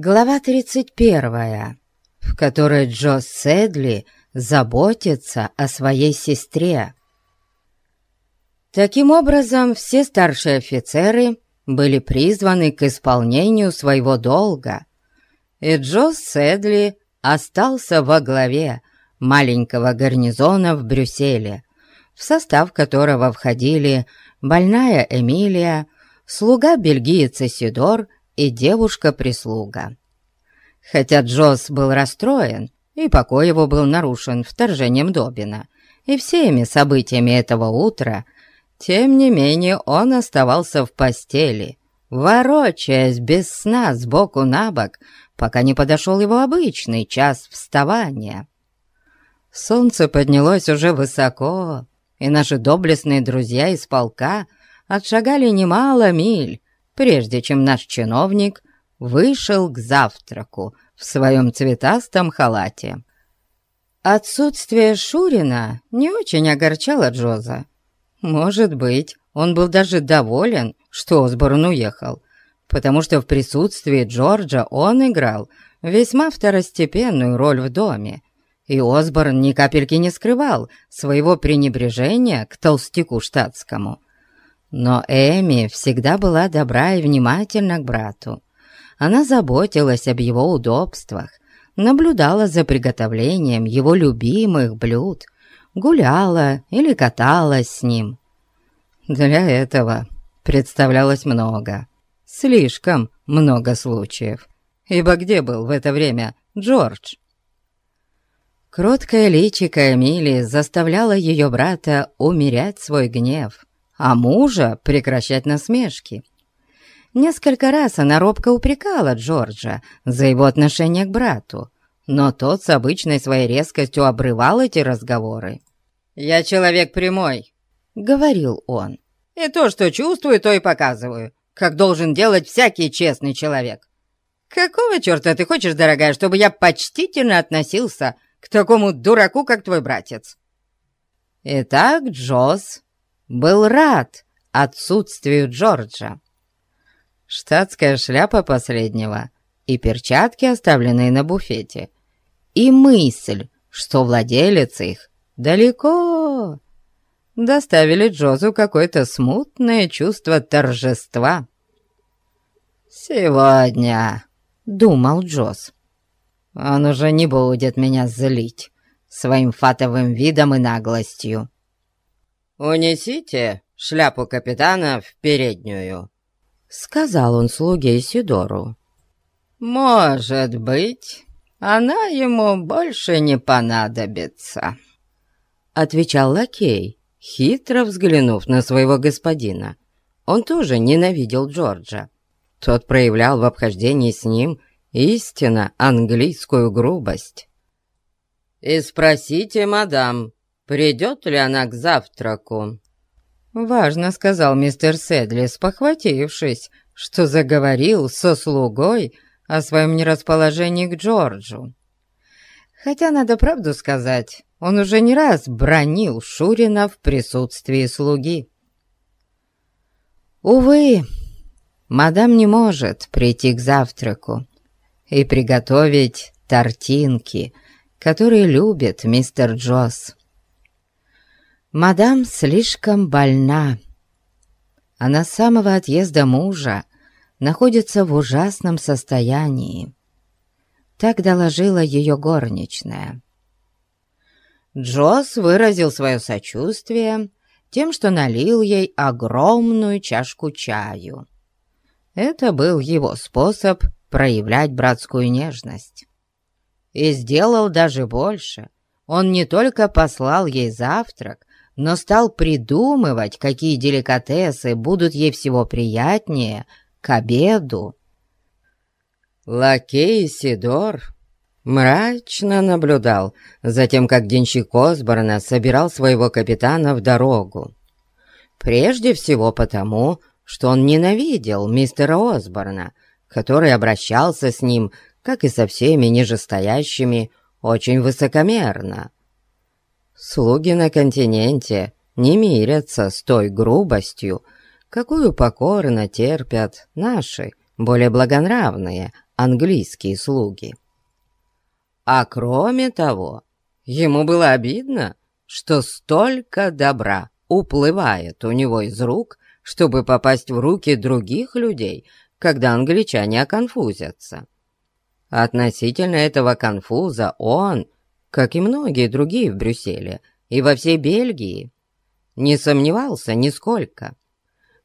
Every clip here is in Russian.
Глава 31, в которой Джо Седли заботится о своей сестре. Таким образом, все старшие офицеры были призваны к исполнению своего долга, и Джо Седли остался во главе маленького гарнизона в Брюсселе, в состав которого входили больная Эмилия, слуга бельгиец Сидор и девушка-прислуга. Хотя Джосс был расстроен, и покой его был нарушен вторжением Добина, и всеми событиями этого утра, тем не менее он оставался в постели, ворочаясь без сна сбоку на бок, пока не подошел его обычный час вставания. Солнце поднялось уже высоко, и наши доблестные друзья из полка отшагали немало миль, прежде чем наш чиновник вышел к завтраку в своем цветастом халате. Отсутствие Шурина не очень огорчало Джоза. Может быть, он был даже доволен, что Осборн уехал, потому что в присутствии Джорджа он играл весьма второстепенную роль в доме, и Осборн ни капельки не скрывал своего пренебрежения к толстяку штатскому. Но Эми всегда была добра и внимательна к брату. Она заботилась об его удобствах, наблюдала за приготовлением его любимых блюд, гуляла или каталась с ним. Для этого представлялось много, слишком много случаев. Ибо где был в это время Джордж? Кроткая личико Эмилии заставляла ее брата умерять свой гнев а мужа прекращать насмешки. Несколько раз она робко упрекала Джорджа за его отношение к брату, но тот с обычной своей резкостью обрывал эти разговоры. «Я человек прямой», — говорил он, — «и то, что чувствую, то и показываю, как должен делать всякий честный человек. Какого черта ты хочешь, дорогая, чтобы я почтительно относился к такому дураку, как твой братец?» Итак, Джоз был рад отсутствию Джорджа. Штатская шляпа последнего и перчатки, оставленные на буфете, и мысль, что владелец их далеко, доставили Джозу какое-то смутное чувство торжества. «Сегодня», — думал Джоз, — «он уже не будет меня злить своим фатовым видом и наглостью». «Унесите шляпу капитана в переднюю», — сказал он слуге Сидору. «Может быть, она ему больше не понадобится», — отвечал лакей, хитро взглянув на своего господина. Он тоже ненавидел Джорджа. Тот проявлял в обхождении с ним истинно английскую грубость. «И спросите, мадам, придет ли она к завтраку?» «Важно», — сказал мистер Седли, спохватившись, что заговорил со слугой о своем нерасположении к Джорджу. Хотя, надо правду сказать, он уже не раз бронил Шурина в присутствии слуги. Увы, мадам не может прийти к завтраку и приготовить тортинки, которые любит мистер Джосс. Мадам слишком больна. Она с самого отъезда мужа находится в ужасном состоянии. Так доложила ее горничная. Джосс выразил свое сочувствие тем, что налил ей огромную чашку чаю. Это был его способ проявлять братскую нежность. И сделал даже больше. Он не только послал ей завтрак, но стал придумывать, какие деликатесы будут ей всего приятнее к обеду. Лакей Сидор мрачно наблюдал за тем, как денщик Осборна собирал своего капитана в дорогу. Прежде всего потому, что он ненавидел мистера Осборна, который обращался с ним, как и со всеми нижестоящими, очень высокомерно. Слуги на континенте не мирятся с той грубостью, какую покорно терпят наши, более благонравные английские слуги. А кроме того, ему было обидно, что столько добра уплывает у него из рук, чтобы попасть в руки других людей, когда англичане оконфузятся. Относительно этого конфуза он, как и многие другие в Брюсселе и во всей Бельгии, не сомневался нисколько.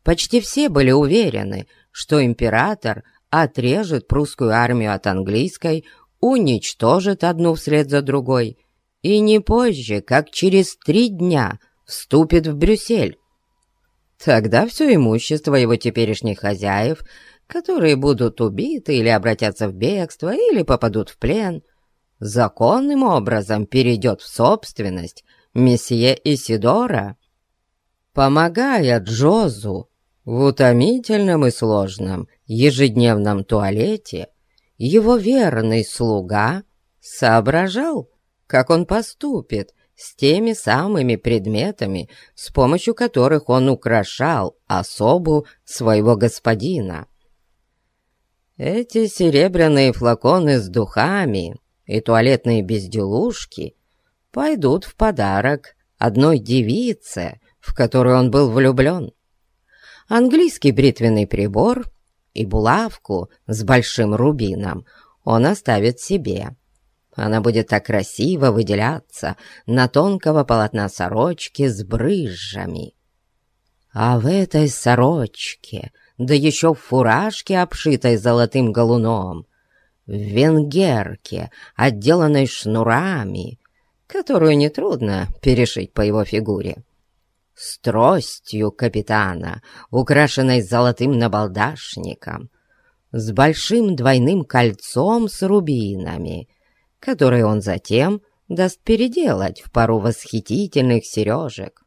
Почти все были уверены, что император отрежет прусскую армию от английской, уничтожит одну вслед за другой и не позже, как через три дня, вступит в Брюссель. Тогда все имущество его теперешних хозяев, которые будут убиты или обратятся в бегство, или попадут в плен, законным образом перейдет в собственность месье Исидора. Помогая Джозу в утомительном и сложном ежедневном туалете, его верный слуга соображал, как он поступит с теми самыми предметами, с помощью которых он украшал особу своего господина. Эти серебряные флаконы с духами и туалетные безделушки пойдут в подарок одной девице, в которую он был влюблен. Английский бритвенный прибор и булавку с большим рубином он оставит себе. Она будет так красиво выделяться на тонкого полотна сорочки с брызжами. А в этой сорочке, да еще в фуражке, обшитой золотым галуном, в венгерке, отделанной шнурами, которую нетрудно перешить по его фигуре, с тростью капитана, украшенной золотым набалдашником, с большим двойным кольцом с рубинами, которое он затем даст переделать в пару восхитительных сережек.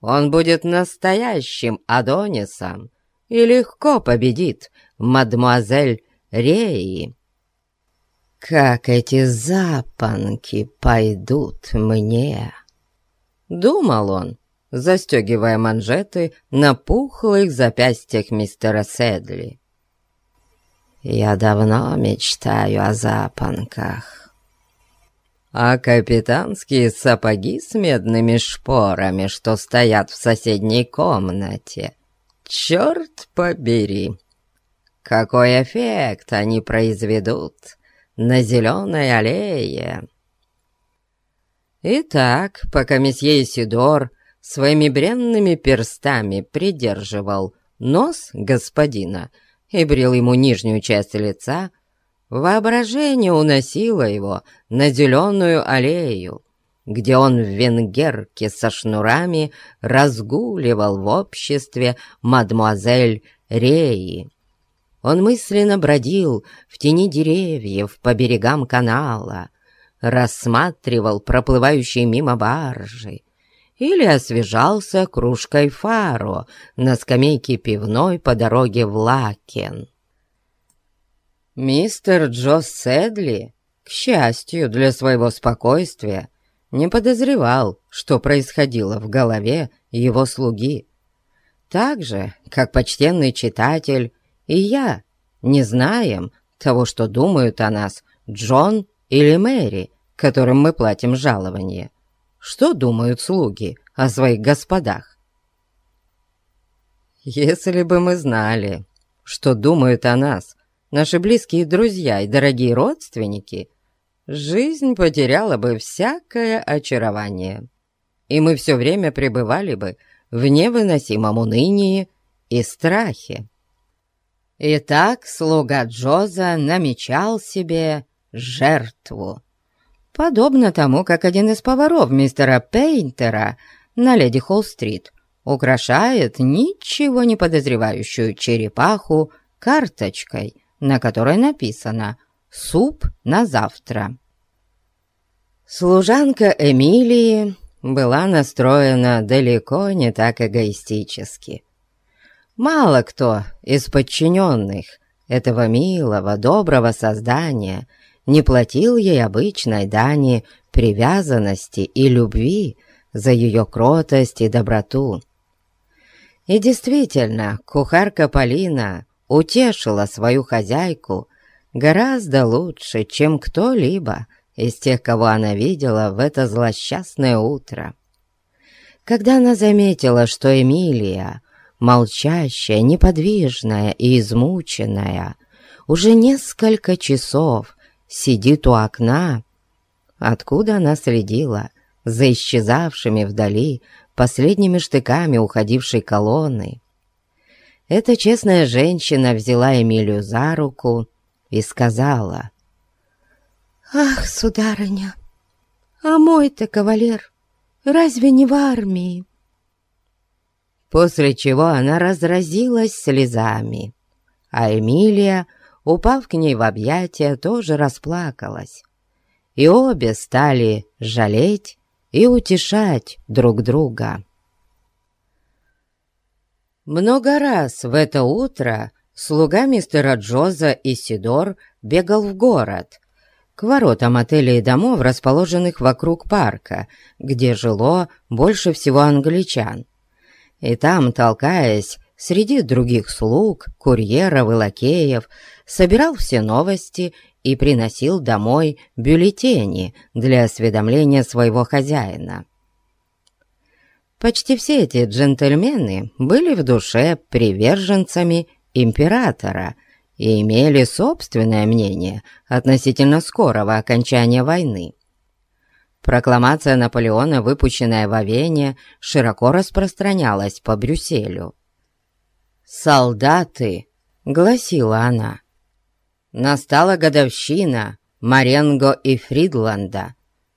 Он будет настоящим Адонисом и легко победит мадмуазель Реи. «Как эти запонки пойдут мне!» Думал он, застегивая манжеты на пухлых запястьях мистера Седли. «Я давно мечтаю о запонках». «А капитанские сапоги с медными шпорами, что стоят в соседней комнате, черт побери! Какой эффект они произведут на зеленой аллее!» Итак, пока месье Исидор своими бренными перстами придерживал нос господина и брил ему нижнюю часть лица, воображение уносило его на зеленую аллею, где он в венгерке со шнурами разгуливал в обществе мадмуазель Реи. Он мысленно бродил в тени деревьев по берегам канала, рассматривал проплывающие мимо баржи, или освежался кружкой фаро на скамейке пивной по дороге в Лакен. Мистер Джо Седли, к счастью для своего спокойствия, не подозревал, что происходило в голове его слуги. Так же, как почтенный читатель и я не знаем того, что думают о нас Джон или Мэри, которым мы платим жалование. Что думают слуги о своих господах? Если бы мы знали, что думают о нас наши близкие друзья и дорогие родственники, жизнь потеряла бы всякое очарование, и мы все время пребывали бы в невыносимом унынии и страхе. Итак, слуга Джоза намечал себе жертву подобно тому, как один из поваров мистера Пейнтера на Леди Холл-стрит украшает ничего не подозревающую черепаху карточкой, на которой написано «Суп на завтра». Служанка Эмилии была настроена далеко не так эгоистически. Мало кто из подчиненных этого милого, доброго создания – не платил ей обычной дани привязанности и любви за ее кротость и доброту. И действительно, кухарка Полина утешила свою хозяйку гораздо лучше, чем кто-либо из тех, кого она видела в это злосчастное утро. Когда она заметила, что Эмилия, молчащая, неподвижная и измученная, уже несколько часов сидит у окна, откуда она следила за исчезавшими вдали последними штыками уходившей колонны. Эта честная женщина взяла Эмилию за руку и сказала, «Ах, сударыня, а мой-то кавалер разве не в армии?» После чего она разразилась слезами, а Эмилия, упав к ней в объятия, тоже расплакалась. И обе стали жалеть и утешать друг друга. Много раз в это утро слуга мистера Джоза Исидор бегал в город, к воротам отелей и домов, расположенных вокруг парка, где жило больше всего англичан. И там, толкаясь среди других слуг, курьеров и лакеев, собирал все новости и приносил домой бюллетени для осведомления своего хозяина. Почти все эти джентльмены были в душе приверженцами императора и имели собственное мнение относительно скорого окончания войны. Прокламация Наполеона, выпущенная в Авене, широко распространялась по Брюсселю. «Солдаты!» — гласила она. «Настала годовщина Маренго и Фридланда,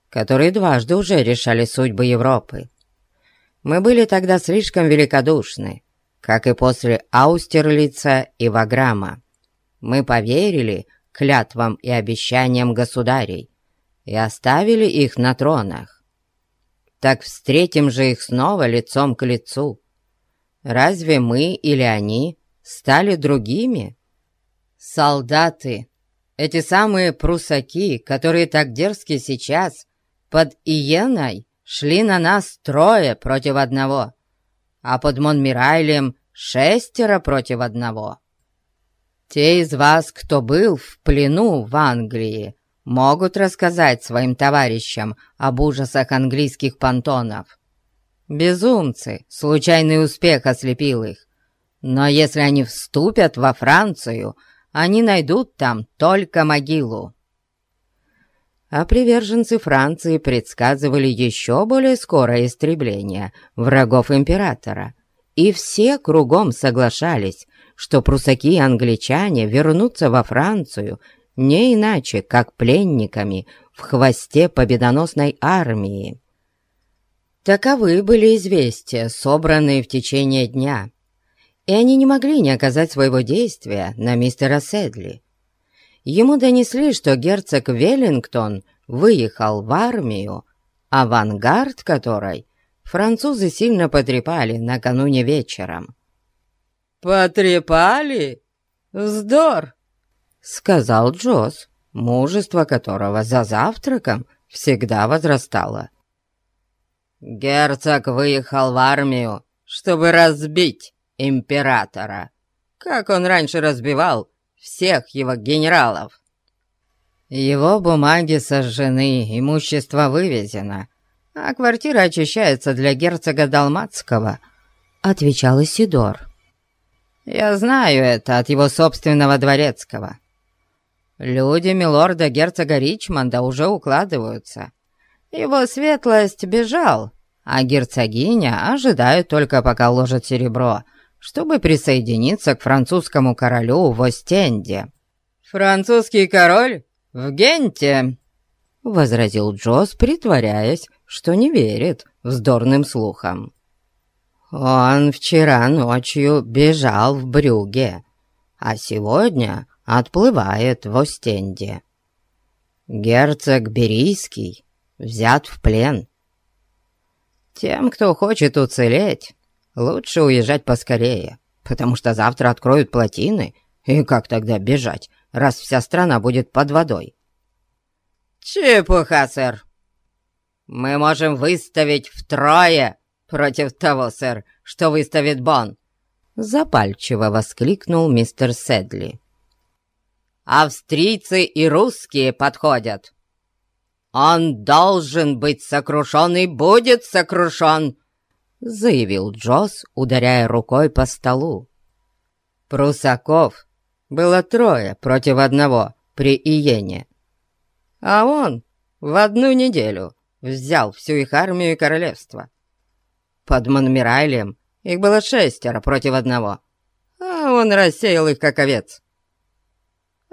которые дважды уже решали судьбы Европы. Мы были тогда слишком великодушны, как и после Аустерлица и Ваграма. Мы поверили клятвам и обещаниям государей и оставили их на тронах. Так встретим же их снова лицом к лицу. Разве мы или они стали другими? Солдаты, эти самые прусаки, которые так дерзки сейчас под Иеной, шли на нас трое против одного, а под Монмирайлем шестеро против одного. Те из вас, кто был в плену в Англии, могут рассказать своим товарищам об ужасах английских понтонов. Безумцы, случайный успех ослепил их. Но если они вступят во Францию, они найдут там только могилу а приверженцы Франции предсказывали еще более скорое истребление врагов императора. И все кругом соглашались, что прусаки и англичане вернутся во Францию не иначе, как пленниками в хвосте победоносной армии. Таковы были известия, собранные в течение дня, и они не могли не оказать своего действия на мистера Седли. Ему донесли, что герцог Веллингтон выехал в армию, авангард которой французы сильно потрепали накануне вечером. «Потрепали? Вздор!» — сказал Джоз, мужество которого за завтраком всегда возрастало. «Герцог выехал в армию, чтобы разбить императора, как он раньше разбивал всех его генералов. Его бумаги сожжены, имущество вывезено, а квартира очищается для герцога Далматского», — отвечал Исидор. «Я знаю это от его собственного дворецкого. Люди милорда герцога Ричмонда уже укладываются. Его светлость бежал, а герцогиня ожидает только пока ложат серебро, чтобы присоединиться к французскому королю в Остенде. «Французский король в Генте!» — возразил Джоз, притворяясь, что не верит вздорным слухам. «Он вчера ночью бежал в Брюге, а сегодня отплывает в Остенде. Герцог Берийский взят в плен. Тем, кто хочет уцелеть, Лучше уезжать поскорее, потому что завтра откроют плотины, и как тогда бежать, раз вся страна будет под водой? Чепуха, сэр. Мы можем выставить втрое против того, сэр, что выставит Бон. Запальчиво воскликнул мистер Седли. Австрийцы и русские подходят. Он должен быть сокрушен и будет сокрушен, заявил Джосс, ударяя рукой по столу. Прусаков было трое против одного при Иене, а он в одну неделю взял всю их армию и королевство. Под Монмирайлем их было шестеро против одного, а он рассеял их как овец.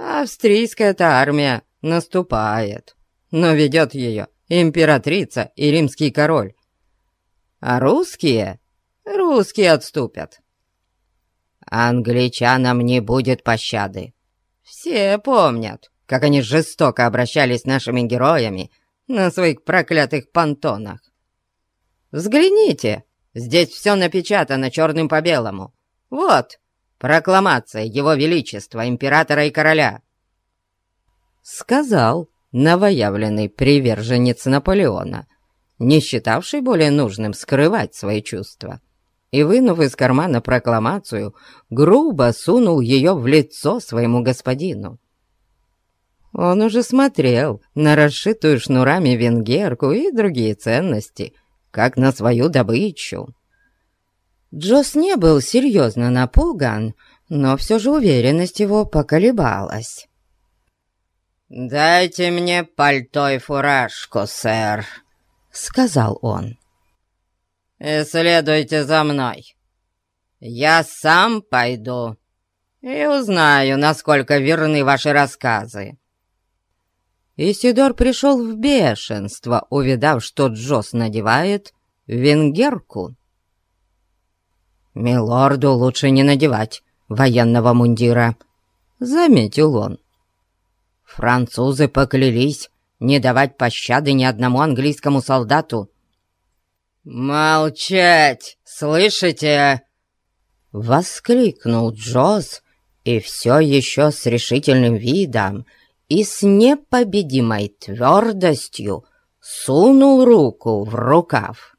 Австрийская-то армия наступает, но ведет ее императрица и римский король. А русские, русские отступят. Англичанам не будет пощады. Все помнят, как они жестоко обращались с нашими героями на своих проклятых понтонах. Взгляните, здесь все напечатано черным по белому. Вот, прокламация Его Величества, императора и короля. Сказал новоявленный приверженец Наполеона, не считавший более нужным скрывать свои чувства, и, вынув из кармана прокламацию, грубо сунул ее в лицо своему господину. Он уже смотрел на расшитую шнурами венгерку и другие ценности, как на свою добычу. Джос не был серьезно напуган, но все же уверенность его поколебалась. «Дайте мне пальто и фуражку, сэр», — сказал он. «И следуйте за мной. Я сам пойду и узнаю, насколько верны ваши рассказы». Исидор пришел в бешенство, увидав, что Джос надевает венгерку. «Милорду лучше не надевать военного мундира», — заметил он. «Французы поклялись не давать пощады ни одному английскому солдату». «Молчать! Слышите?» — воскликнул Джоз, и все еще с решительным видом — и с непобедимой твердостью сунул руку в рукав.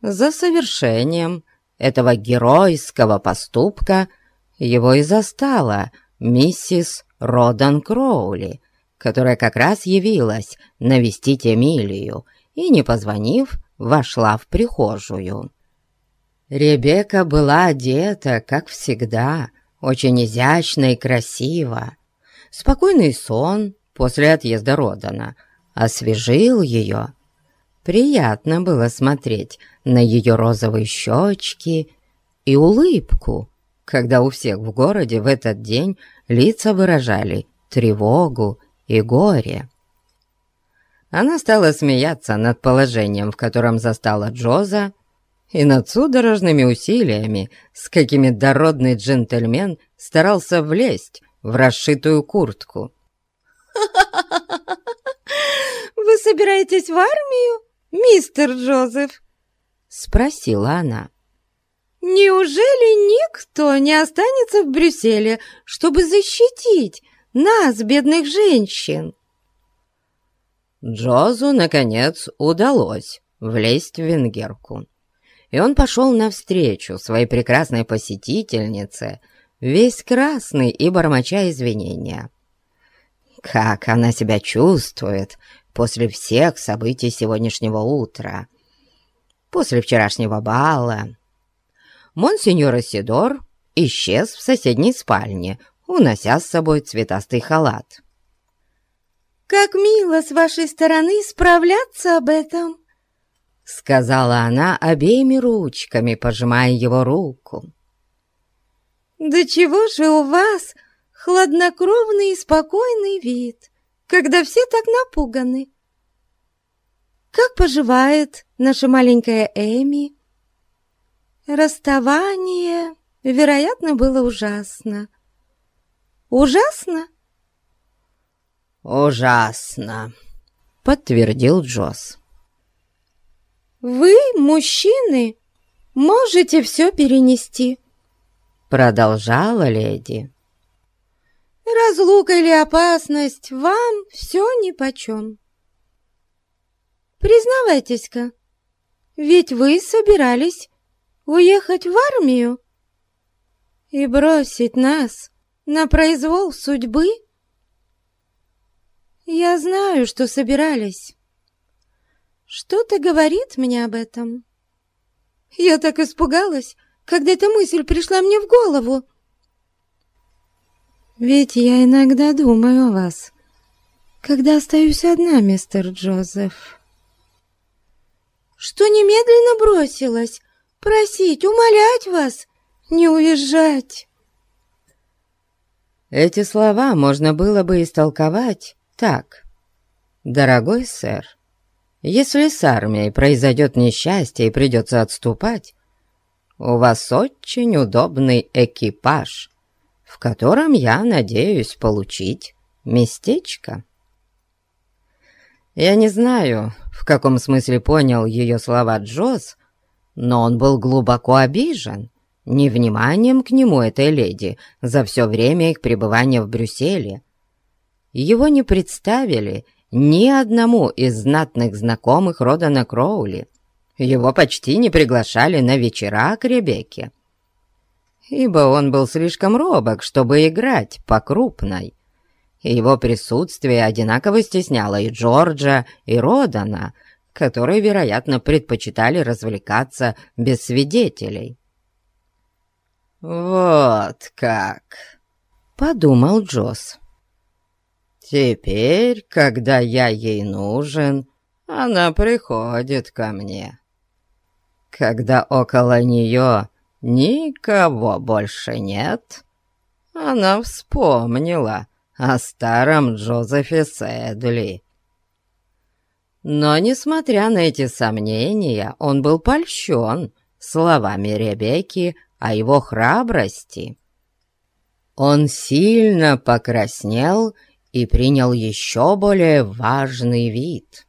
За совершением этого геройского поступка его и застала миссис Родан Кроули, которая как раз явилась навестить Эмилию и, не позвонив, вошла в прихожую. Ребекка была одета, как всегда, очень изящно и красиво, Спокойный сон после отъезда Родана освежил ее. Приятно было смотреть на ее розовые щечки и улыбку, когда у всех в городе в этот день лица выражали тревогу и горе. Она стала смеяться над положением, в котором застала Джоза, и над судорожными усилиями, с какими дородный джентльмен старался влезть в расшитую куртку. «Вы собираетесь в армию, мистер Джозеф?» — спросила она. «Неужели никто не останется в Брюсселе, чтобы защитить нас, бедных женщин?» Джозу, наконец, удалось влезть в венгерку, и он пошел навстречу своей прекрасной посетительнице — весь красный и бормоча извинения. Как она себя чувствует после всех событий сегодняшнего утра, после вчерашнего бала. Монсеньор Исидор исчез в соседней спальне, унося с собой цветастый халат. «Как мило с вашей стороны справляться об этом!» Сказала она обеими ручками, пожимая его руку. «Да чего же у вас хладнокровный и спокойный вид, когда все так напуганы? Как поживает наша маленькая Эми? Расставание, вероятно, было ужасно. Ужасно?» «Ужасно», — подтвердил Джосс. «Вы, мужчины, можете все перенести», продолжала леди. «Разлука или опасность вам все нипочем. Признавайтесь-ка, ведь вы собирались уехать в армию и бросить нас на произвол судьбы? Я знаю, что собирались. Что-то говорит мне об этом. Я так испугалась, когда эта мысль пришла мне в голову. Ведь я иногда думаю о вас, когда остаюсь одна, мистер Джозеф. Что немедленно бросилась просить, умолять вас не уезжать. Эти слова можно было бы истолковать так. «Дорогой сэр, если с армией произойдет несчастье и придется отступать, у вас очень удобный экипаж, в котором я надеюсь получить местечко». Я не знаю, в каком смысле понял ее слова Джоз, но он был глубоко обижен невниманием к нему этой леди за все время их пребывания в Брюсселе. Его не представили ни одному из знатных знакомых Родана Кроули. Его почти не приглашали на вечера к Ребекке, ибо он был слишком робок, чтобы играть по крупной. Его присутствие одинаково стесняло и Джорджа, и Родана, которые, вероятно, предпочитали развлекаться без свидетелей. «Вот как!» — подумал Джосс. «Теперь, когда я ей нужен, она приходит ко мне. Когда около нее никого больше нет, она вспомнила о старом Джозефе Сэдли. Но, несмотря на эти сомнения, он был польщен словами Ребекки о его храбрости. Он сильно покраснел и принял еще более важный вид.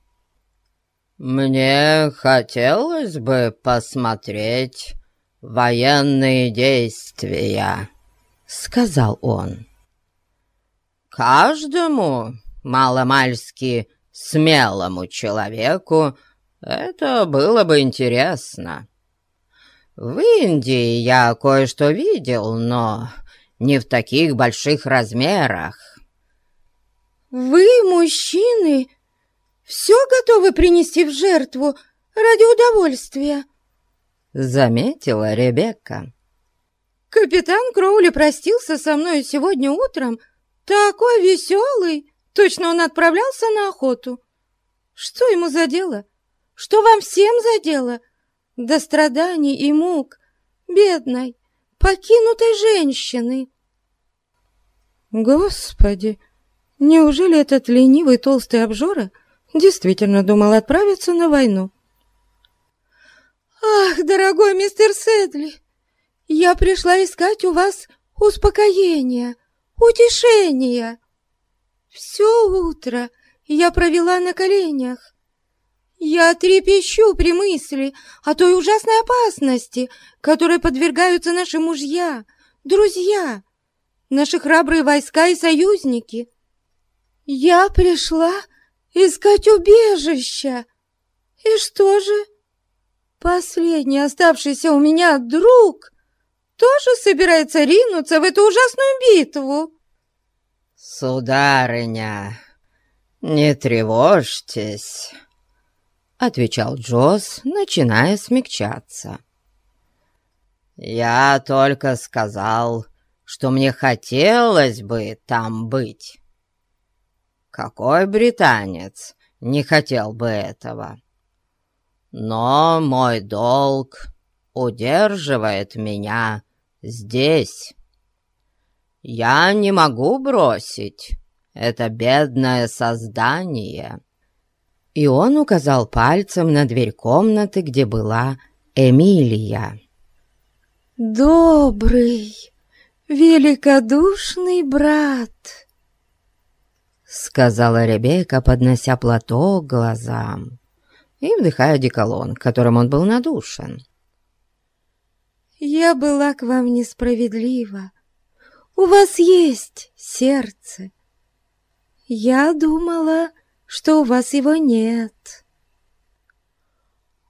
«Мне хотелось бы посмотреть военные действия», — сказал он. «Каждому маломальски смелому человеку это было бы интересно. В Индии я кое-что видел, но не в таких больших размерах. Вы, мужчины, все готовы принести в жертву ради удовольствия? Заметила Ребекка. Капитан Кроули простился со мной сегодня утром, такой веселый, точно он отправлялся на охоту. Что ему за дело? Что вам всем за дело? — до страданий и мук бедной, покинутой женщины. Господи, неужели этот ленивый толстый обжора действительно думал отправиться на войну? Ах, дорогой мистер Седли, я пришла искать у вас успокоения, утешения. Все утро я провела на коленях, я трепещу при мысли о той ужасной опасности, которой подвергаются наши мужья, друзья, наши храбрые войска и союзники. Я пришла искать убежища. И что же? Последний оставшийся у меня друг тоже собирается ринуться в эту ужасную битву. Сударыня, не тревожьтесь отвечал Джоз, начиная смягчаться. «Я только сказал, что мне хотелось бы там быть. Какой британец не хотел бы этого? Но мой долг удерживает меня здесь. Я не могу бросить это бедное создание» и он указал пальцем на дверь комнаты, где была Эмилия. «Добрый, великодушный брат!» Сказала Ребекка, поднося платок глазам и вдыхая деколон, которым он был надушен. «Я была к вам несправедлива. У вас есть сердце. Я думала, что у вас его нет».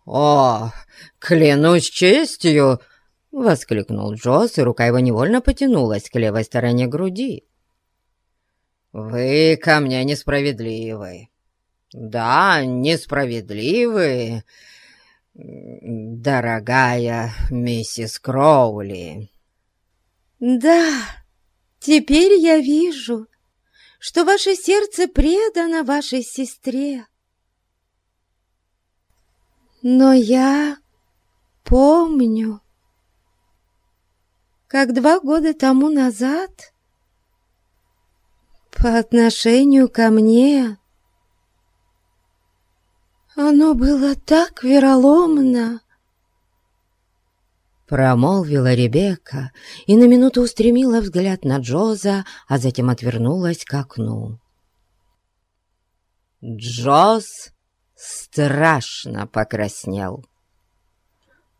«О, клянусь честью, Воскликнул Джосс, и рука его невольно потянулась к левой стороне груди. «Вы ко мне несправедливы. Да, несправедливы, дорогая миссис Кроули». «Да, теперь я вижу, что ваше сердце предано вашей сестре. Но я помню, как два года тому назад по отношению ко мне оно было так вероломно. Промолвила Ребекка и на минуту устремила взгляд на Джоза, а затем отвернулась к окну. Джоз страшно покраснел.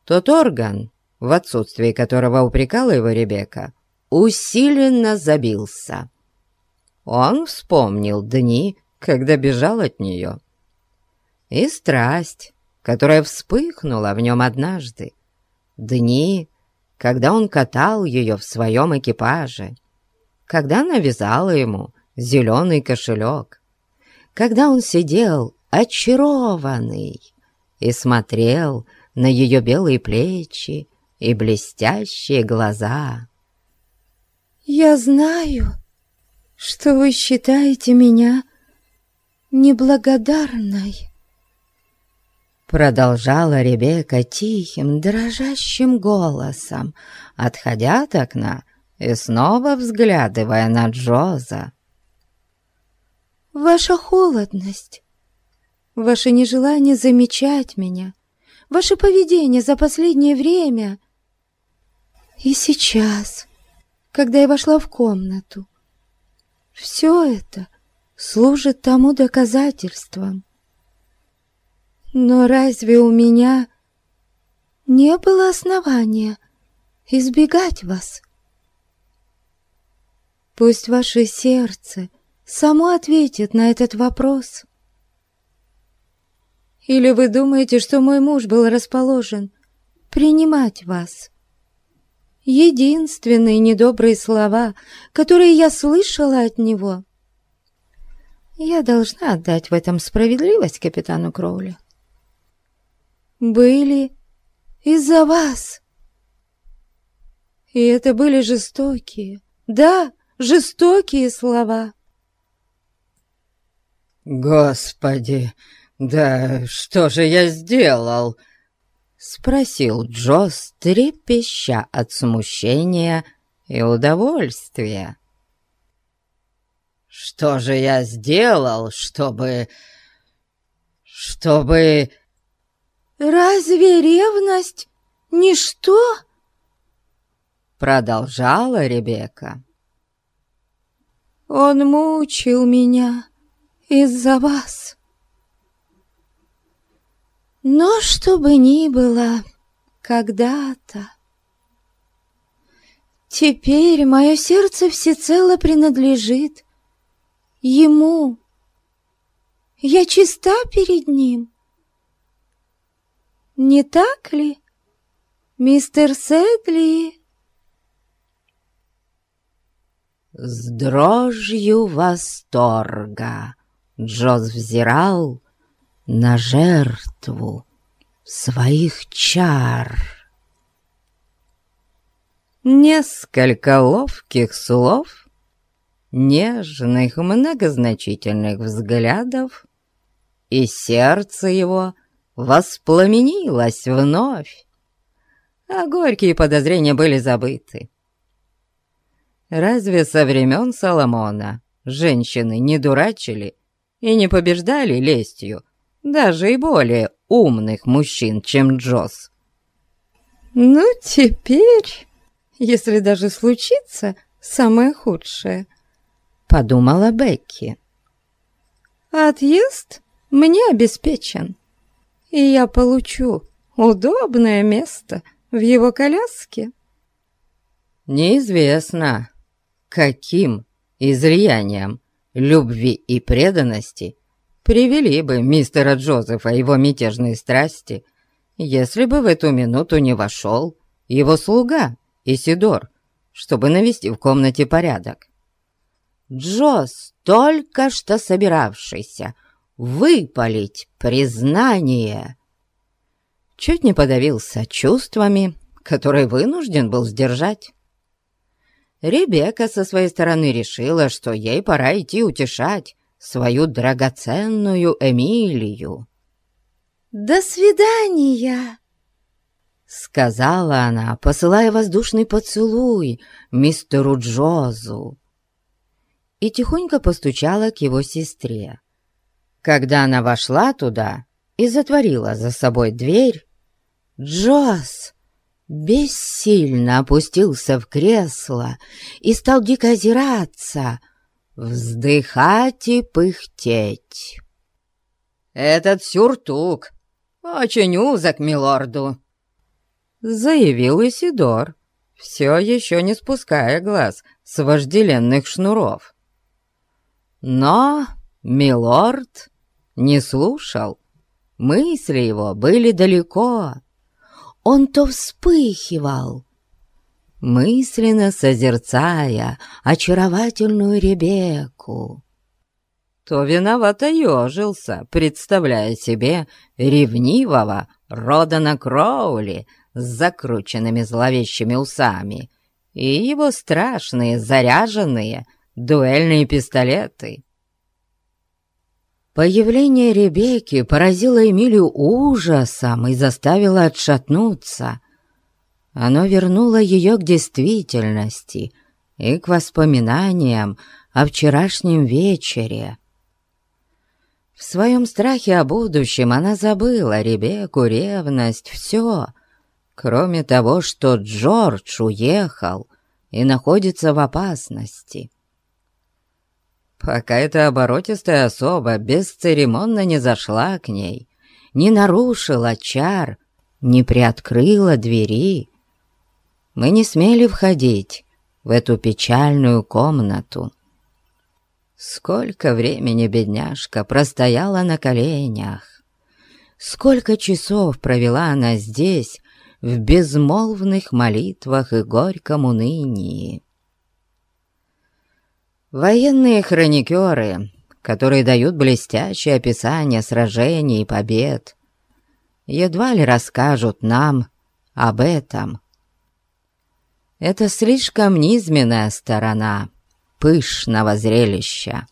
Тот орган, в отсутствии которого упрекала его Ребекка, усиленно забился. Он вспомнил дни, когда бежал от нее. И страсть, которая вспыхнула в нем однажды. Дни, когда он катал ее в своем экипаже, когда навязала ему зеленый кошелек, когда он сидел очарованный и смотрел на ее белые плечи и блестящие глаза. «Я знаю, что вы считаете меня неблагодарной», Продолжала Ребекка тихим, дрожащим голосом, отходя от окна и снова взглядывая на Джоза. «Ваша холодность, ваше нежелание замечать меня, ваше поведение за последнее время и сейчас, когда я вошла в комнату. Все это служит тому доказательством. Но разве у меня не было основания избегать вас? Пусть ваше сердце само ответит на этот вопрос. Или вы думаете, что мой муж был расположен принимать вас? единственные недобрые слова, которые я слышала от него. Я должна отдать в этом справедливость капитану Кроули. Были из-за вас. И это были жестокие, да, жестокие слова. «Господи, да что же я сделал?» Спросил Джос, трепеща от смущения и удовольствия. «Что же я сделал, чтобы... чтобы...» «Разве ревность ничто?» Продолжала Ребекка. «Он мучил меня из-за вас». Но что бы ни было когда-то, теперь мое сердце всецело принадлежит ему. Я чиста перед ним. Не так ли, мистер Сэдли? С дрожью восторга Джоз взирал на жертву своих чар. Несколько ловких слов, нежных многозначительных взглядов, и сердце его воспламенилось вновь, а горькие подозрения были забыты. Разве со времен Соломона женщины не дурачили и не побеждали лестью даже и более умных мужчин, чем Джосс. «Ну, теперь, если даже случится самое худшее», — подумала Бекки. «Отъезд мне обеспечен, и я получу удобное место в его коляске». Неизвестно, каким излиянием любви и преданности привели бы мистера Джозефа его мятежные страсти, если бы в эту минуту не вошел его слуга Исидор, чтобы навести в комнате порядок. Джос, только что собиравшийся выпалить признание, чуть не подавился чувствами, которые вынужден был сдержать. Ребекка со своей стороны решила, что ей пора идти утешать свою драгоценную Эмилию. «До свидания!» Сказала она, посылая воздушный поцелуй мистеру Джозу. И тихонько постучала к его сестре. Когда она вошла туда и затворила за собой дверь, Джоз бессильно опустился в кресло и стал дико озираться, вздыхать и пыхтеть. «Этот сюртук очень узок, милорду», — заявил Исидор, все еще не спуская глаз с вожделенных шнуров. Но милорд не слушал, мысли его были далеко, он то вспыхивал, мысленно созерцая очаровательную Ребекку, то виновато ежился, представляя себе ревнивого Родана Кроули с закрученными зловещими усами и его страшные заряженные дуэльные пистолеты. Появление Ребекки поразило Эмилию ужасом и заставило отшатнуться. Оно вернуло ее к действительности и к воспоминаниям о вчерашнем вечере. В своем страхе о будущем она забыла Ребекку, ревность, все, кроме того, что Джордж уехал и находится в опасности пока эта оборотистая особа бесцеремонно не зашла к ней, не нарушила чар, не приоткрыла двери. Мы не смели входить в эту печальную комнату. Сколько времени бедняжка простояла на коленях, сколько часов провела она здесь, в безмолвных молитвах и горьком унынии. Военные хроникеры, которые дают блестящее описание сражений и побед, едва ли расскажут нам об этом. Это слишком низменная сторона пышного зрелища.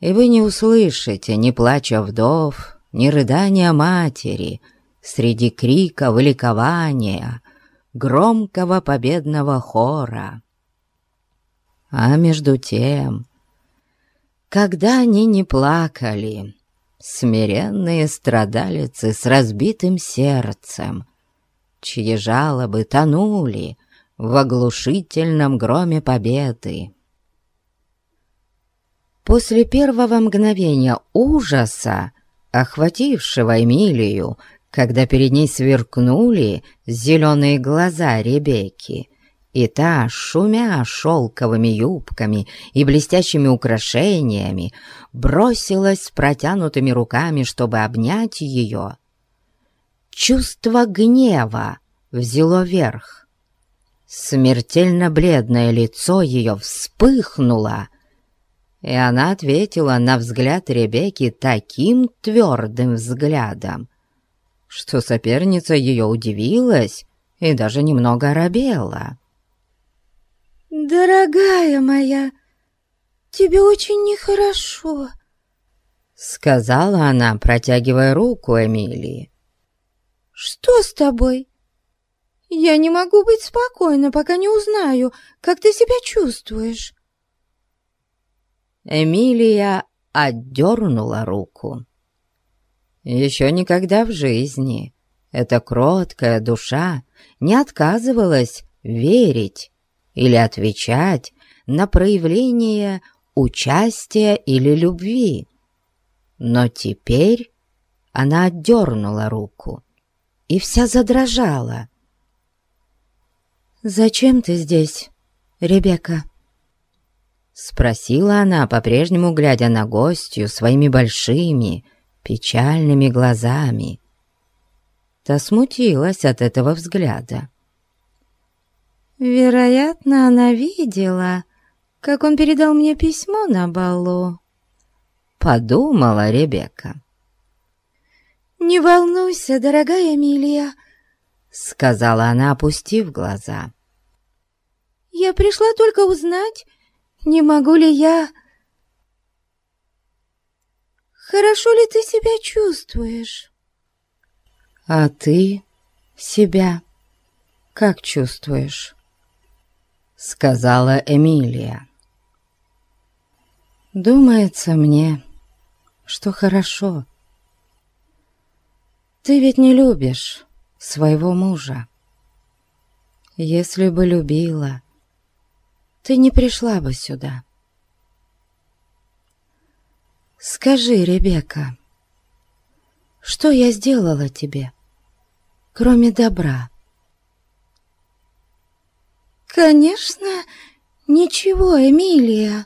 И вы не услышите ни плача вдов, ни рыдания матери среди крика ликования, громкого победного хора. А между тем, когда они не плакали, смиренные страдалицы с разбитым сердцем, чьи жалобы тонули в оглушительном громе победы. После первого мгновения ужаса, охватившего Эмилию, когда перед ней сверкнули зеленые глаза Ребекки, и та, шумя шелковыми юбками и блестящими украшениями, бросилась с протянутыми руками, чтобы обнять ее. Чувство гнева взяло верх. Смертельно бледное лицо ее вспыхнуло, и она ответила на взгляд Ребекки таким твердым взглядом, что соперница ее удивилась и даже немного оробела. «Дорогая моя, тебе очень нехорошо», — сказала она, протягивая руку Эмилии. «Что с тобой? Я не могу быть спокойна, пока не узнаю, как ты себя чувствуешь». Эмилия отдернула руку. Еще никогда в жизни эта кроткая душа не отказывалась верить или отвечать на проявление участия или любви. Но теперь она отдернула руку и вся задрожала. «Зачем ты здесь, Ребекка?» Спросила она, по-прежнему глядя на гостью своими большими, печальными глазами. Та смутилась от этого взгляда. Вероятно, она видела, как он передал мне письмо на балу. Подумала Ребекка. «Не волнуйся, дорогая Эмилия», — сказала она, опустив глаза. «Я пришла только узнать, не могу ли я... Хорошо ли ты себя чувствуешь?» «А ты себя как чувствуешь?» — сказала Эмилия. «Думается мне, что хорошо. Ты ведь не любишь своего мужа. Если бы любила, ты не пришла бы сюда. Скажи, Ребекка, что я сделала тебе, кроме добра?» «Конечно, ничего, Эмилия»,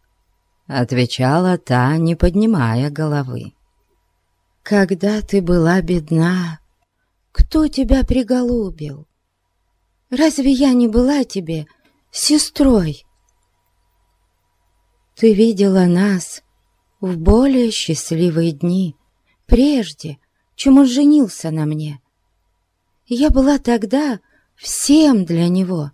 — отвечала та, не поднимая головы. «Когда ты была бедна, кто тебя приголубил? Разве я не была тебе сестрой? Ты видела нас в более счастливые дни, прежде, чем он женился на мне. Я была тогда всем для него.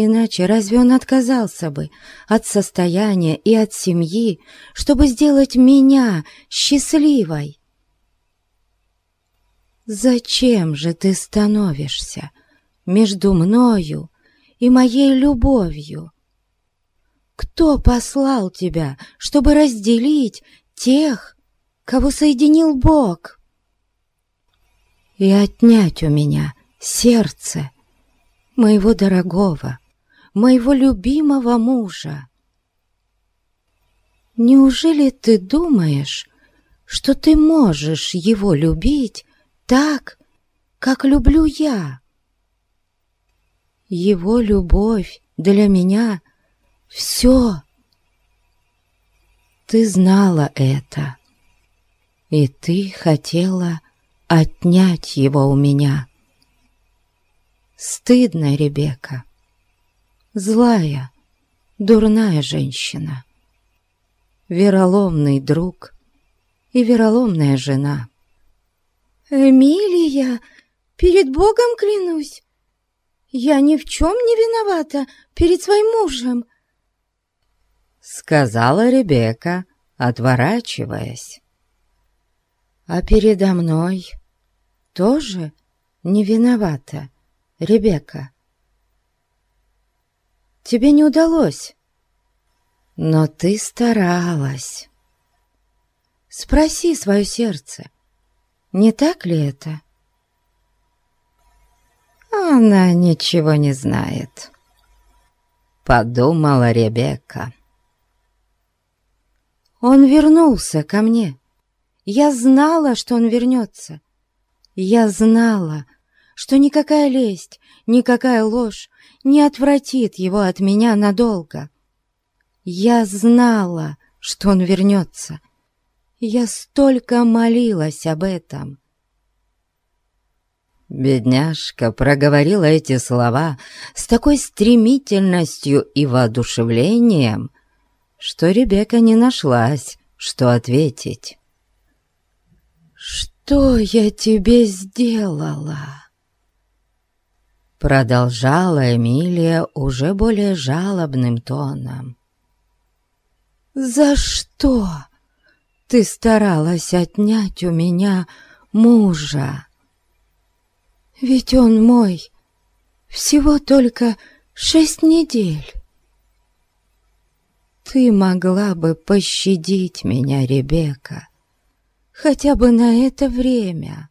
Иначе разве он отказался бы от состояния и от семьи, чтобы сделать меня счастливой? Зачем же ты становишься между мною и моей любовью? Кто послал тебя, чтобы разделить тех, кого соединил Бог? И отнять у меня сердце моего дорогого, моего любимого мужа. Неужели ты думаешь, что ты можешь его любить так, как люблю я? Его любовь для меня — все. Ты знала это, и ты хотела отнять его у меня. Стыдно, Ребека. Злая, дурная женщина. Вероломный друг и вероломная жена. «Эмилия, перед Богом клянусь, я ни в чем не виновата перед своим мужем», сказала Ребека, отворачиваясь. «А передо мной тоже не виновата?» Ребекка. Тебе не удалось, но ты старалась. Спроси свое сердце, не так ли это? Она ничего не знает, подумала Ребекка. Он вернулся ко мне. Я знала, что он вернется. Я знала, что никакая лесть, никакая ложь не отвратит его от меня надолго. Я знала, что он вернется. Я столько молилась об этом. Бедняжка проговорила эти слова с такой стремительностью и воодушевлением, что Ребекка не нашлась, что ответить. «Что я тебе сделала?» Продолжала Эмилия уже более жалобным тоном. «За что ты старалась отнять у меня мужа? Ведь он мой всего только шесть недель. Ты могла бы пощадить меня, Ребека, хотя бы на это время.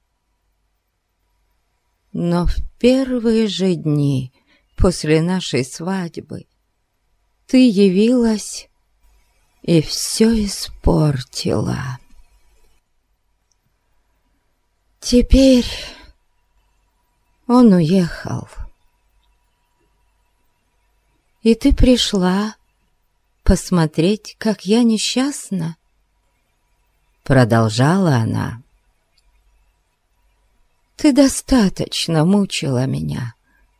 Но в первые же дни после нашей свадьбы ты явилась и все испортила. Теперь он уехал. И ты пришла посмотреть, как я несчастна? Продолжала она. Ты достаточно мучила меня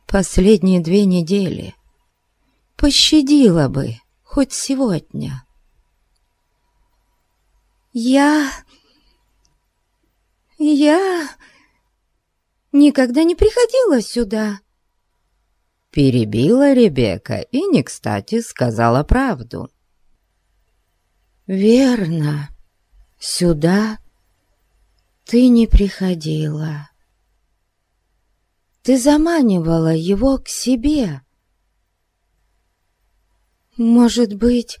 последние две недели. Пощадила бы хоть сегодня. Я... я... никогда не приходила сюда. Перебила Ребекка и не кстати сказала правду. «Верно, сюда ты не приходила. Ты заманивала его к себе. Может быть,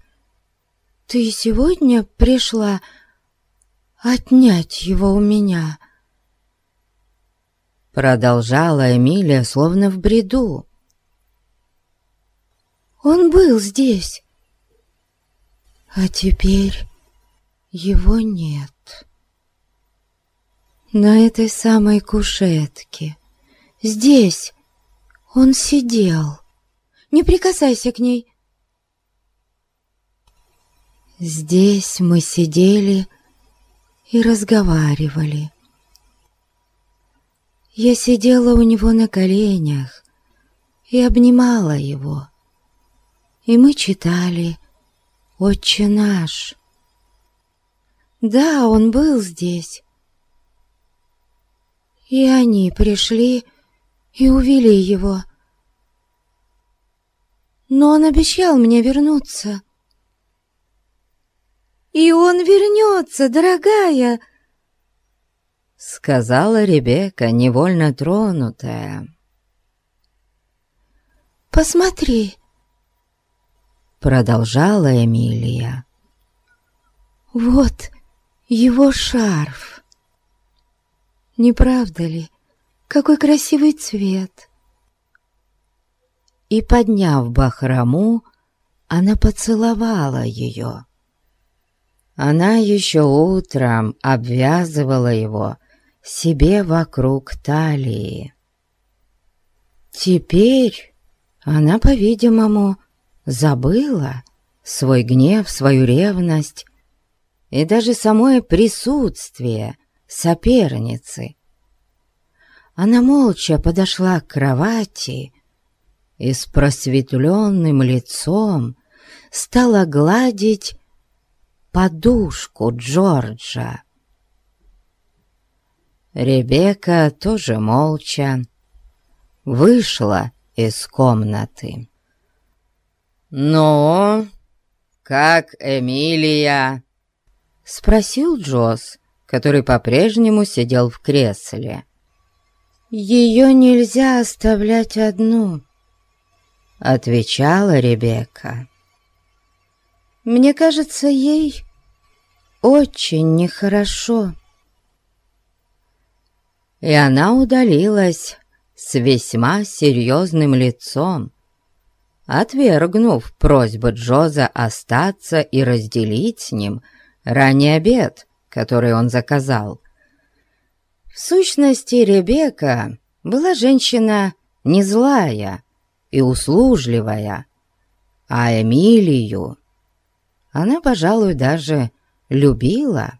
ты сегодня пришла отнять его у меня?» Продолжала Эмилия, словно в бреду. «Он был здесь, а теперь его нет. На этой самой кушетке. Здесь он сидел. Не прикасайся к ней. Здесь мы сидели и разговаривали. Я сидела у него на коленях и обнимала его. И мы читали «Отче наш». Да, он был здесь. И они пришли и увели его. Но он обещал мне вернуться. «И он вернется, дорогая!» Сказала Ребекка, невольно тронутая. «Посмотри, Продолжала Эмилия. «Вот его шарф. Не правда ли? Какой красивый цвет!» И, подняв бахрому, она поцеловала ее. Она еще утром обвязывала его себе вокруг талии. Теперь она, по-видимому, забыла свой гнев, свою ревность и даже самое присутствие соперницы. Она молча подошла к кровати и с просветленным лицом стала гладить подушку Джорджа. Ребекка тоже молча вышла из комнаты. «Ну, как Эмилия?» — спросил Джосс, который по-прежнему сидел в кресле. «Ее нельзя оставлять одну», — отвечала Ребекка. «Мне кажется, ей очень нехорошо». И она удалилась с весьма серьезным лицом, отвергнув просьбу Джоза остаться и разделить с ним ранний обед, который он заказал. В сущности, Ребекка была женщина не злая и услужливая, а Эмилию она, пожалуй, даже любила.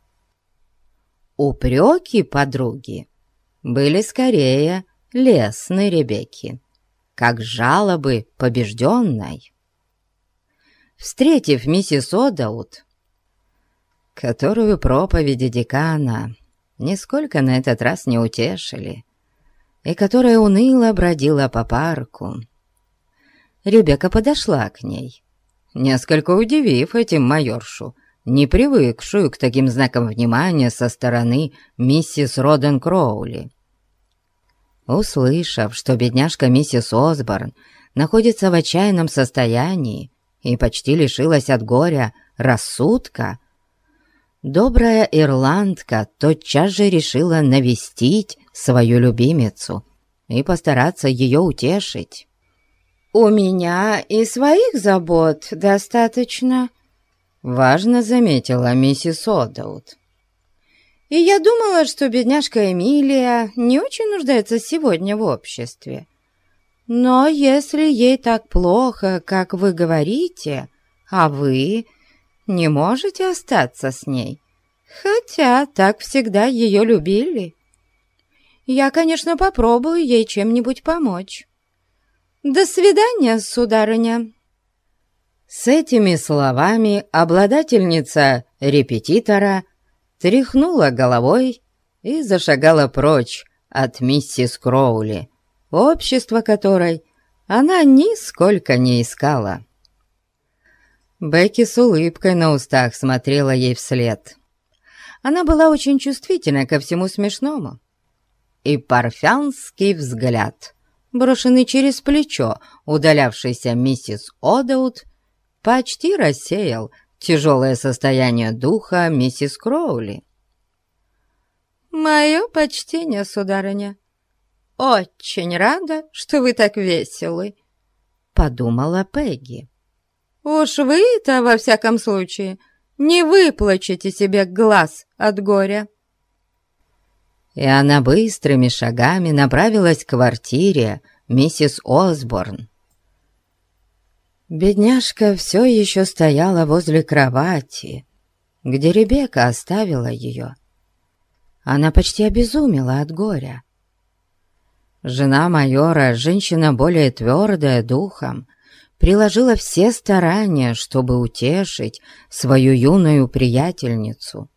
Упреки подруги были скорее лесной Ребекки как жалобы побежденной. Встретив миссис Одаут, которую проповеди декана нисколько на этот раз не утешили, и которая уныло бродила по парку, Ребекка подошла к ней, несколько удивив этим майоршу, не привыкшую к таким знакам внимания со стороны миссис Роден Кроули. Услышав, что бедняжка миссис Осборн находится в отчаянном состоянии и почти лишилась от горя рассудка, добрая ирландка тотчас же решила навестить свою любимицу и постараться ее утешить. «У меня и своих забот достаточно», — важно заметила миссис Одаут. И я думала, что бедняжка Эмилия не очень нуждается сегодня в обществе. Но если ей так плохо, как вы говорите, а вы не можете остаться с ней, хотя так всегда ее любили, я, конечно, попробую ей чем-нибудь помочь. До свидания, сударыня!» С этими словами обладательница репетитора тряхнула головой и зашагала прочь от миссис Кроули, общество которой она нисколько не искала. Бекки с улыбкой на устах смотрела ей вслед. Она была очень чувствительна ко всему смешному. И парфянский взгляд, брошенный через плечо удалявшейся миссис Одаут, почти рассеял тяжелое состояние духа миссис Кроули. «Мое почтение, сударыня. Очень рада, что вы так веселы», — подумала Пегги. «Уж вы-то, во всяком случае, не выплачете себе глаз от горя». И она быстрыми шагами направилась к квартире миссис Осборн. Бедняжка все еще стояла возле кровати, где Ребекка оставила ее. Она почти обезумела от горя. Жена майора, женщина более твердая духом, приложила все старания, чтобы утешить свою юную приятельницу.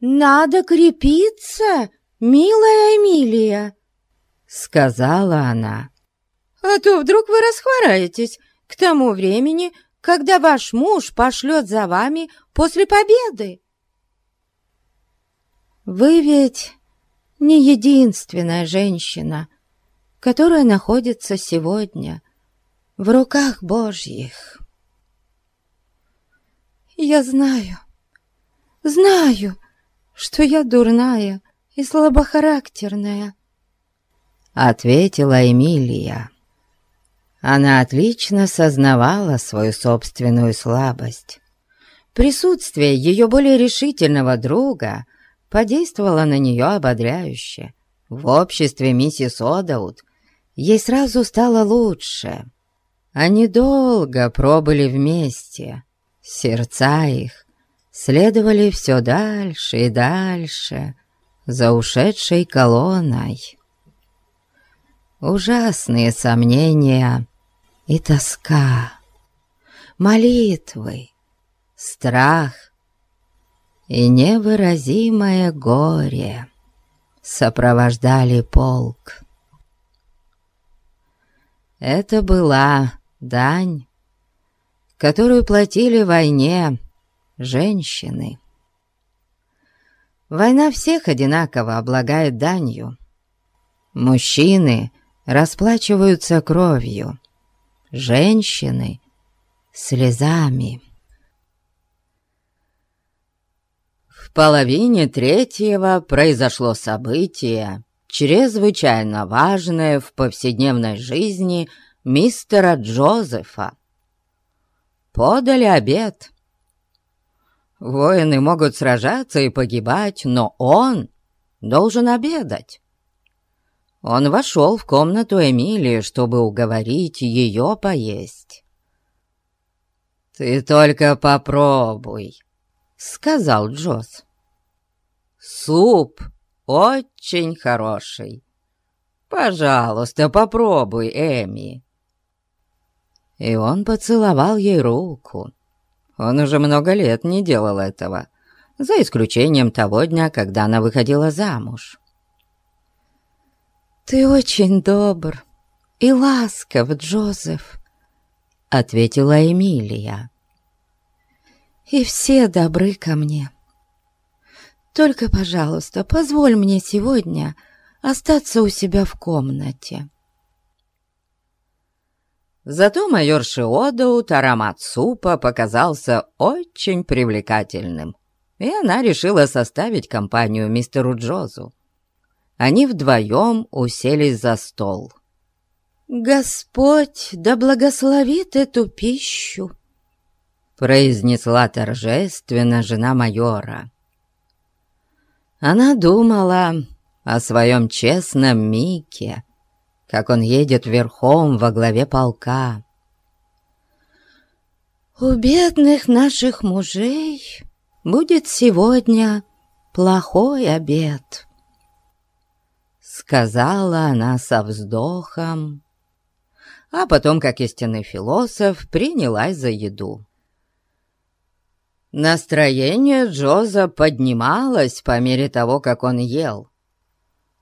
«Надо крепиться, милая Эмилия», — сказала она. «А то вдруг вы расхвораетесь к тому времени, когда ваш муж пошлет за вами после победы». «Вы ведь не единственная женщина, которая находится сегодня в руках Божьих. Я знаю, знаю, что я дурная и слабохарактерная, — ответила Эмилия. Она отлично сознавала свою собственную слабость. Присутствие ее более решительного друга подействовало на нее ободряюще. В обществе миссис Одаут ей сразу стало лучше — они долго пробыли вместе. Сердца их следовали все дальше и дальше за ушедшей колонной. Ужасные сомнения и тоска, молитвы, страх и невыразимое горе сопровождали полк. Это была дань, которую платили войне женщины. Война всех одинаково облагает данью. Мужчины расплачиваются кровью, женщины — слезами. В половине третьего произошло событие, чрезвычайно важное в повседневной жизни – мистера Джозефа. Подали обед. Воины могут сражаться и погибать, но он должен обедать. Он вошел в комнату Эмилии, чтобы уговорить ее поесть. «Ты только попробуй», — сказал Джоз. «Суп очень хороший. Пожалуйста, попробуй, Эми». И он поцеловал ей руку. Он уже много лет не делал этого, за исключением того дня, когда она выходила замуж. «Ты очень добр и ласков, Джозеф», — ответила Эмилия. «И все добры ко мне. Только, пожалуйста, позволь мне сегодня остаться у себя в комнате». Зато майор Шиодаут аромат супа показался очень привлекательным, и она решила составить компанию мистеру Джозу. Они вдвоем уселись за стол. «Господь да благословит эту пищу!» произнесла торжественно жена майора. Она думала о своем честном Мике, как он едет верхом во главе полка. «У бедных наших мужей будет сегодня плохой обед». сказала она со вздохом, а потом, как истинный философ, принялась за еду. Настроение Джоза поднималось по мере того, как он ел.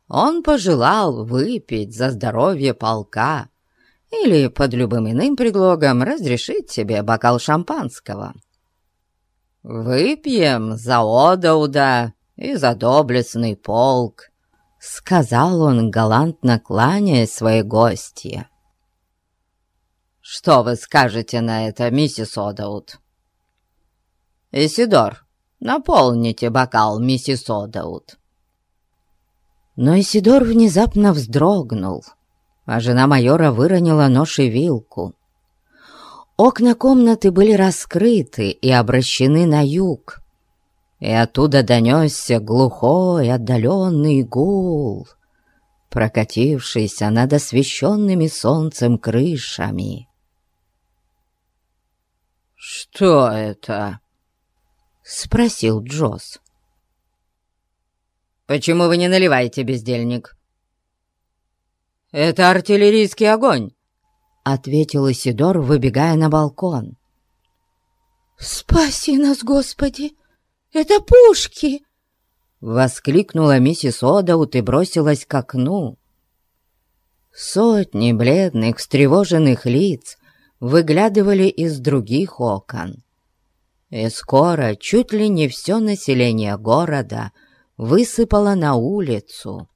Он пожелал выпить за здоровье полка или под любым иным предлогом разрешить себе бокал шампанского. «Выпьем за Одауда и за доблестный полк», — сказал он, галантно кланяясь своей гостье. «Что вы скажете на это, миссис Одаут?» «Исидор, наполните бокал, миссис Одаут». Но Исидор внезапно вздрогнул, а жена майора выронила нож и вилку. Окна комнаты были раскрыты и обращены на юг, и оттуда донесся глухой отдаленный гул, прокатившийся над освещенными солнцем крышами. «Что это?» — спросил Джосс. «Почему вы не наливаете, бездельник?» «Это артиллерийский огонь», — ответил Исидор, выбегая на балкон. «Спаси нас, Господи!» Это пушки!» Воскликнула миссис Одаут и бросилась к окну. Сотни бледных, встревоженных лиц выглядывали из других окон. И скоро чуть ли не все население города высыпало на улицу.